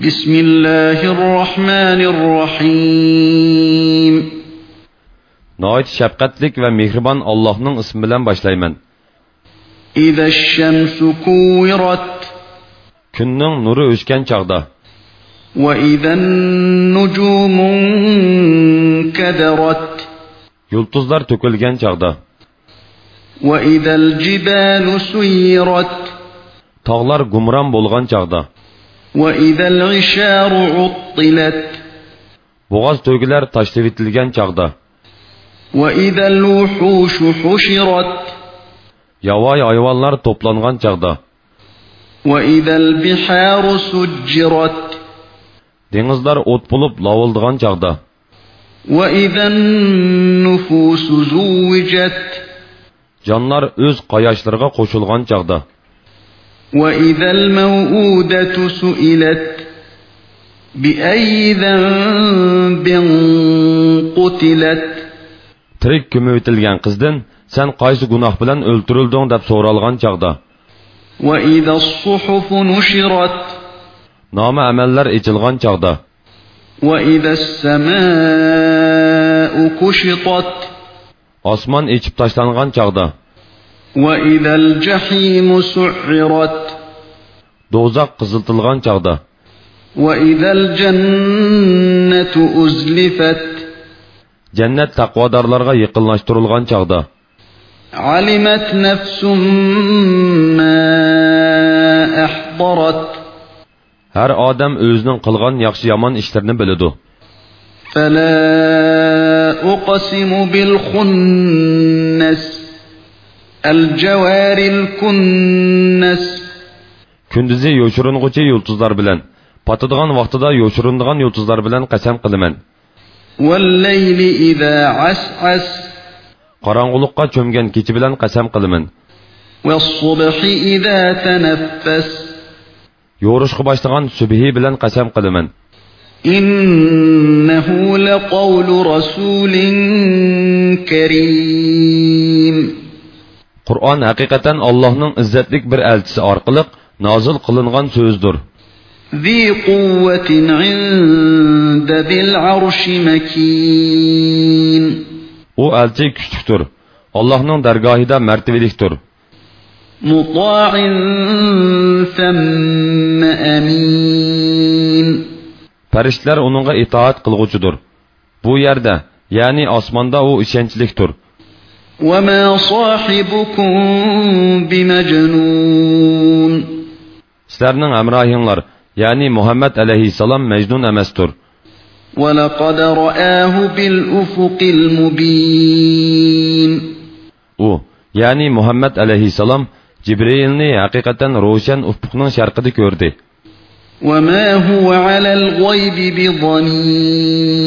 بسم الله الرحمن الرحيم Nəhayət şəfqətlik və mehriban Allah'ın ismi bilan başlayman. إذا الشمس كورت Kunning nuri o'chgan chaqda, وإذا النجوم انكدرت yulduzlar to'kilgan chaqda, وإذا الجبال سيرت tog'lar gumron bo'lgan chaqda, وإذا العشار عطلت to'gilar tashlab etilgan chaqda, وإذا الوحوش حشرت yovvoyi hayvonlar to'plangan chaqda, وإذا البحار سجرت dengizlar o't bo'lib lovildigan chaqda, وإذا النفوس زوجت jonlar o'z qayoshlariga qo'shilgan chaqda, وإذا الموءودة سئلت بأي ذنب قتلت ترك كمويتلغان قزدن سن قايس قناح بلن ölтүрүлдүң деп سورالغان چاغدا. وإذا الصحف نشرت نام عملر ичилган چاغدا. وإذا السماء كشطت أسمان إيشب تاشلانغان چاغدا. وَإِذَا الْجَحِيمُ سُعِّرَتْ دوزاق قزلتلغان چاغدا. وَإِذَا الْجَنَّةُ أُزْلِفَتْ جَنَّةُ تَقْوَى دَارْلَرْغَا يَقِلْنَاشْتُرُلْغَان چاغدا. عَلِمَتْ نَفْسٌ مَّا أَحْضَرَتْ هر آدم özünün قىلغان ياخشى يامان اشترن بىلىدۇ. فَلَا أُقْسِمُ بِالْخُنَّسِ الجوار الكنس kunduzi yo'shiring'uchi yulduzlar bilan patadigan vaqtida yo'shirindigan yulduzlar bilan qasam qilaman والليل إذا عسعس qorong'ulikqa cho'mgan kecha bilan qasam qilaman والصبح إذا تنفس yo'rishqa boshlagan subhi bilan qasam qilaman إنه لقول رسول كريم qur'on haqiqatan allohning izzatlik bir elchisi orqali nozil qilingan so'zdir ذي قوة عند ذي العرش مكين u elchi kuchlikdir allohning dargohida martabalikdir مطاع ثم أمين farishtalar uningga itoat qilg'uchidir bu yerda ya'ni osmonda u ishonchlikdir وما صاحبكم بمجنون سلرنن امراهينلار يعني محمد عليه السلام مجنون امستور. ولقد رآه بالأفق المبين أو يعني محمد عليه السلام جبريلني حقيقة روشن افقنا شرقدي كردي وما هو على الغيب بظنين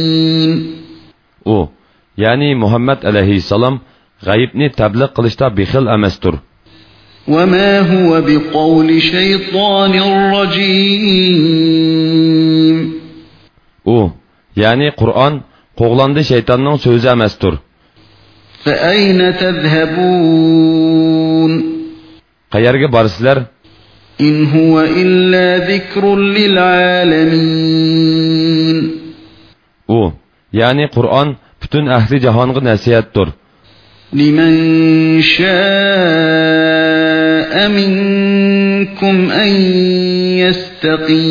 أو يعني محمد عليه السلام g'ayibni tabliq qilishda bexil أمستر. وما هو بقول شيطان الرجيم. أو يعني قرآن قوغلاندي شيطان نون سوزا مستر فأين تذهبون؟ قيارغي بارسلر إن هو إلا ذكر للعالمين. أو يعني قرآن بتون أهل جهانغ نسيات دور لمن شاء منكم أن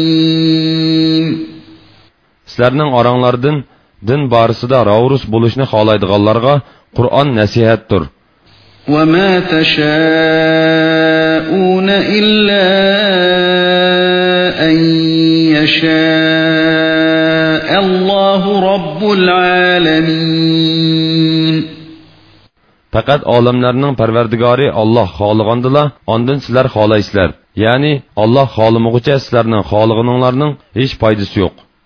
يستقيم sizlarning oranglardan din borasida ravrus bo'lishni xohlaydiganlarga qur'on nasihatdir وما تشاءون إلا أن يشاء الله رب العالمين faqat olamlarning parvardigori olloh xohlagandila ondan sizlar xohlaysizlar. Ya'ni olloh xohlamag'ucha sizlarning xohlaganinglarning hech foydasi yo'q